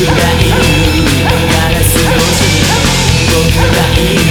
僕がいるガラス越し僕がい。る